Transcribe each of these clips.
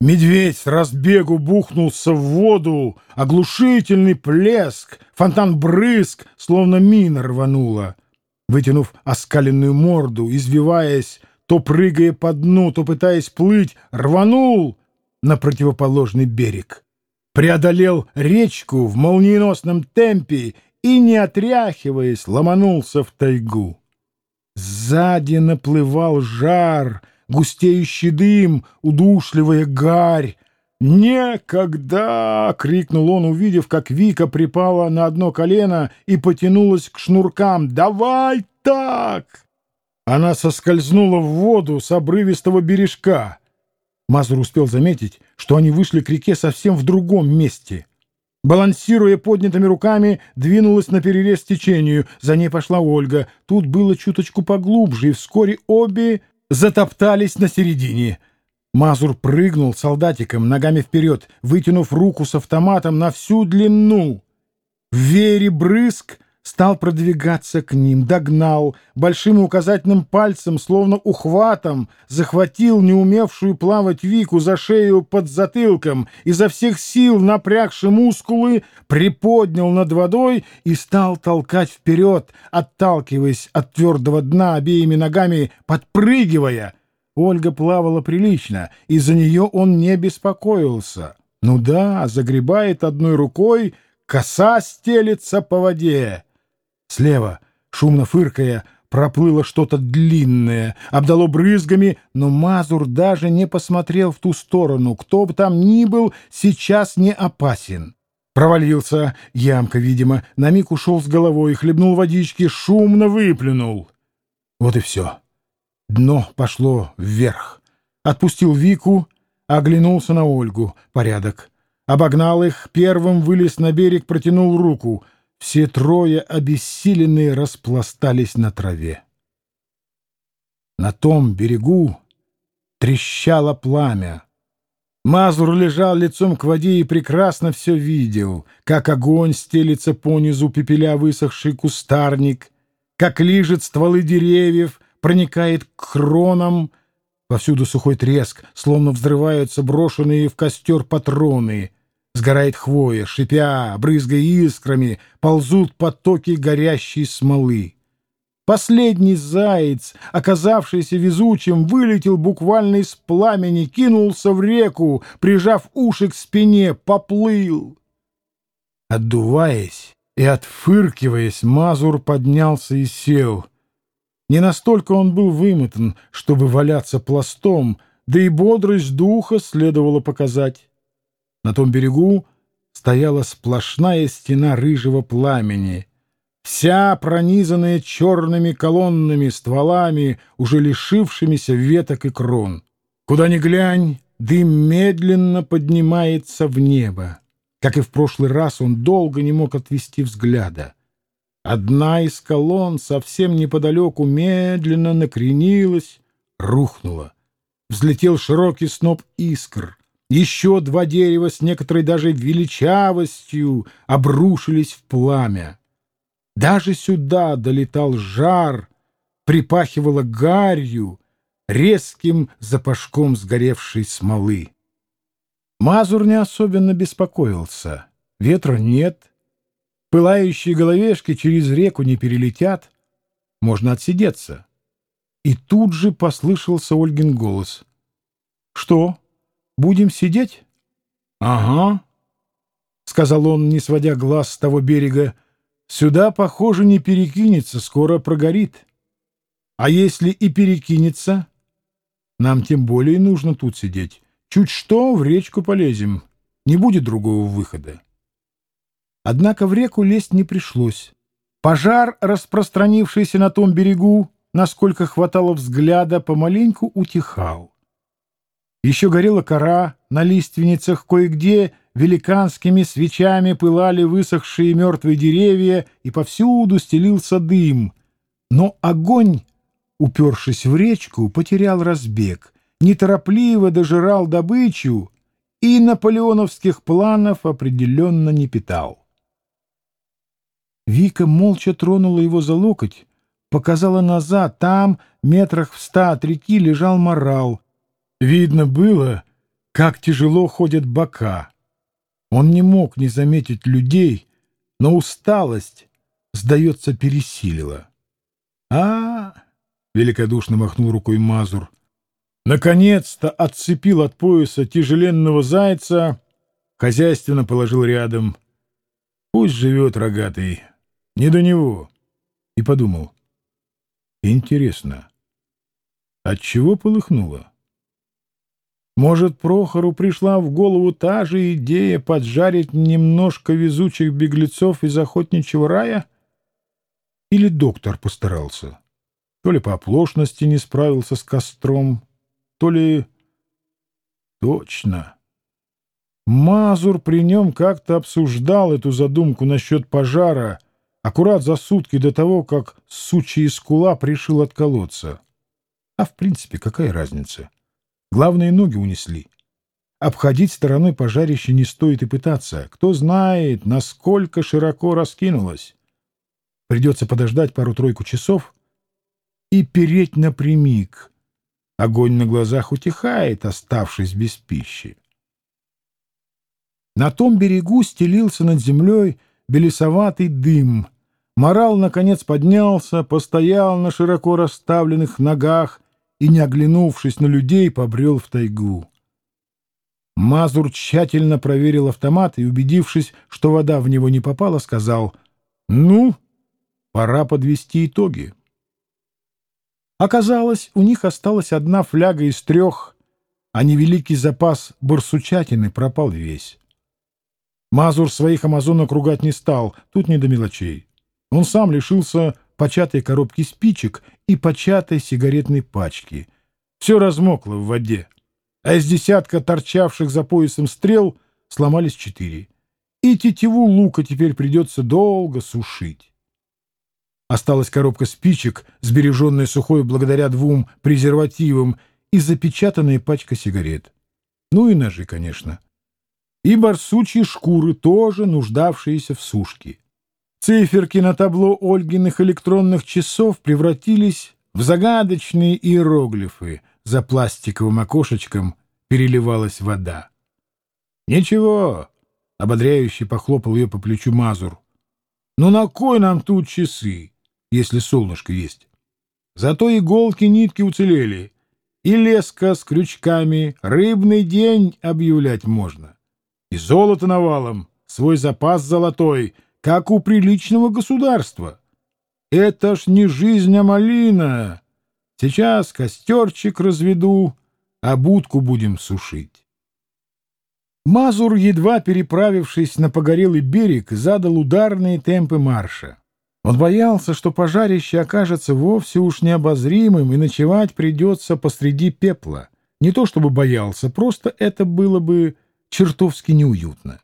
Медведь разбегу бухнулся в воду, оглушительный плеск, фонтан-брызг, словно мина рванула. Вытянув оскаленную морду, извиваясь, то прыгая по дну, то пытаясь плыть, рванул на противоположный берег. Преодолел речку в молниеносном темпе и, не отряхиваясь, ломанулся в тайгу. Сзади наплывал жар — густеющий дым, удушливая гарь. «Некогда!» — крикнул он, увидев, как Вика припала на одно колено и потянулась к шнуркам. «Давай так!» Она соскользнула в воду с обрывистого бережка. Мазур успел заметить, что они вышли к реке совсем в другом месте. Балансируя поднятыми руками, двинулась на перерез течению. За ней пошла Ольга. Тут было чуточку поглубже, и вскоре обе затоптались на середине. Мазур прыгнул солдатиком ногами вперед, вытянув руку с автоматом на всю длину. В вере брызг стал продвигаться к ним, догнал, большим и указательным пальцем, словно ухватом, захватил неумевшую плавать Вику за шею под затылком, изо всех сил напрягши мускулы, приподнял над водой и стал толкать вперед, отталкиваясь от твердого дна обеими ногами, подпрыгивая. Ольга плавала прилично, и за нее он не беспокоился. Ну да, загребает одной рукой, коса стелется по воде. Слева, шумно фыркая, проплыло что-то длинное, обдало брызгами, но Мазур даже не посмотрел в ту сторону. Кто бы там ни был, сейчас не опасен. Провалился, ямка, видимо, на миг ушел с головой, хлебнул водички, шумно выплюнул. Вот и все. Дно пошло вверх. Отпустил Вику, оглянулся на Ольгу. Порядок. Обогнал их, первым вылез на берег, протянул руку — все трое обессиленные распластались на траве. На том берегу трещало пламя. Мазур лежал лицом к воде и прекрасно все видел, как огонь стелится понизу пепеля высохший кустарник, как лижет стволы деревьев, проникает к кронам, повсюду сухой треск, словно взрываются брошенные в костер патроны — Сгорает хвоя, шипя, брызгая искрами, ползут потоки горящей смолы. Последний заяц, оказавшийся везучим, вылетел буквально из пламени, кинулся в реку, прижав уши к спине, поплыл. Отдуваясь и отфыркиваясь, Мазур поднялся и сел. Не настолько он был вымотан, чтобы валяться пластом, да и бодрость духа следовало показать. На том берегу стояла сплошная стена рыжего пламени, вся пронизанная черными колоннами, стволами, уже лишившимися веток и крон. Куда ни глянь, дым медленно поднимается в небо. Как и в прошлый раз, он долго не мог отвести взгляда. Одна из колонн совсем неподалеку медленно накренилась, рухнула. Взлетел широкий сноп искр. Еще два дерева с некоторой даже величавостью обрушились в пламя. Даже сюда долетал жар, припахивало гарью, резким запашком сгоревшей смолы. Мазур не особенно беспокоился. Ветра нет, пылающие головешки через реку не перелетят, можно отсидеться. И тут же послышался Ольгин голос. — Что? — Будем сидеть? — Ага, — сказал он, не сводя глаз с того берега. — Сюда, похоже, не перекинется, скоро прогорит. А если и перекинется, нам тем более нужно тут сидеть. Чуть что, в речку полезем. Не будет другого выхода. Однако в реку лезть не пришлось. Пожар, распространившийся на том берегу, насколько хватало взгляда, помаленьку утихал. Еще горела кора, на лиственницах кое-где великанскими свечами пылали высохшие мертвые деревья, и повсюду стелился дым. Но огонь, упершись в речку, потерял разбег, неторопливо дожирал добычу и наполеоновских планов определенно не питал. Вика молча тронула его за локоть, показала назад. Там, метрах в ста от реки, лежал морал — Видно было, как тяжело ходят бока. Он не мог не заметить людей, но усталость, сдается, пересилила. а, -а, -а великодушно махнул рукой Мазур. Наконец-то отцепил от пояса тяжеленного зайца, хозяйственно положил рядом. Пусть живет рогатый, не до него. И подумал. Интересно, от чего полыхнуло? Может, Прохору пришла в голову та же идея поджарить немножко везучих беглецов из охотничьего рая? Или доктор постарался? То ли по оплошности не справился с костром, то ли... Точно. Мазур при нем как-то обсуждал эту задумку насчет пожара, аккурат за сутки до того, как сучья скула пришил отколоться. А в принципе, какая разница? Главное, ноги унесли. Обходить стороной пожарище не стоит и пытаться. Кто знает, насколько широко раскинулось. Придется подождать пару-тройку часов и переть напрямик. Огонь на глазах утихает, оставшись без пищи. На том берегу стелился над землей белесоватый дым. Морал, наконец, поднялся, постоял на широко расставленных ногах и, не оглянувшись на людей, побрел в тайгу. Мазур тщательно проверил автомат и, убедившись, что вода в него не попала, сказал «Ну, пора подвести итоги». Оказалось, у них осталась одна фляга из трех, а невеликий запас барсучатины пропал весь. Мазур своих амазонок ругать не стал, тут не до мелочей. Он сам лишился початой коробки спичек и початой сигаретной пачки. Все размокло в воде, а из десятка торчавших за поясом стрел сломались четыре. И тетиву лука теперь придется долго сушить. Осталась коробка спичек, сбереженная сухой благодаря двум презервативам, и запечатанная пачка сигарет. Ну и ножи, конечно. И барсучьи шкуры, тоже нуждавшиеся в сушке. Циферки на табло Ольгиных электронных часов превратились в загадочные иероглифы. За пластиковым окошечком переливалась вода. «Ничего», — ободряюще похлопал ее по плечу Мазур. «Ну на кой нам тут часы, если солнышко есть? Зато иголки, нитки уцелели, и леска с крючками, рыбный день объявлять можно. И золото навалом, свой запас золотой — как у приличного государства. Это ж не жизнь, а малина. Сейчас костерчик разведу, а будку будем сушить. Мазур, едва переправившись на погорелый берег, задал ударные темпы марша. Он боялся, что пожарище окажется вовсе уж необозримым, и ночевать придется посреди пепла. Не то чтобы боялся, просто это было бы чертовски неуютно.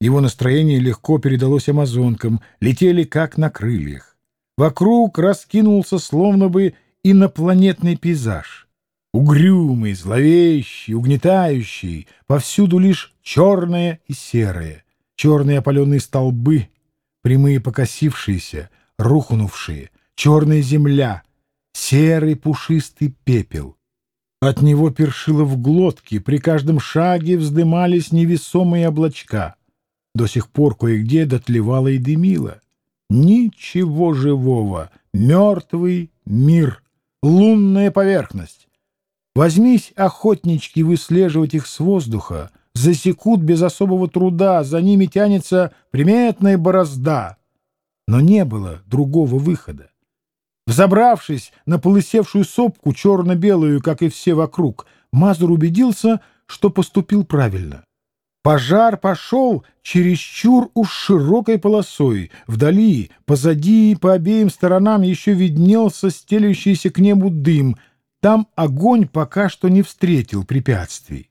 Его настроение легко передалось амазонкам, летели как на крыльях. Вокруг раскинулся словно бы инопланетный пейзаж. Угрюмый, зловещий, угнетающий, повсюду лишь черное и серое, черные опаленные столбы, прямые покосившиеся, рухнувшие, черная земля, серый пушистый пепел. От него першило в глотке, при каждом шаге вздымались невесомые облачка. До сих пор кое-где дотлевало и дымило. Ничего живого, мертвый мир, лунная поверхность. Возьмись, охотнички, выслеживать их с воздуха, засекут без особого труда, за ними тянется приметная борозда. Но не было другого выхода. Взобравшись на полысевшую сопку, черно-белую, как и все вокруг, Мазур убедился, что поступил правильно. Пожар пошел чересчур уж широкой полосой. Вдали, позади и по обеим сторонам еще виднелся стелющийся к небу дым. Там огонь пока что не встретил препятствий.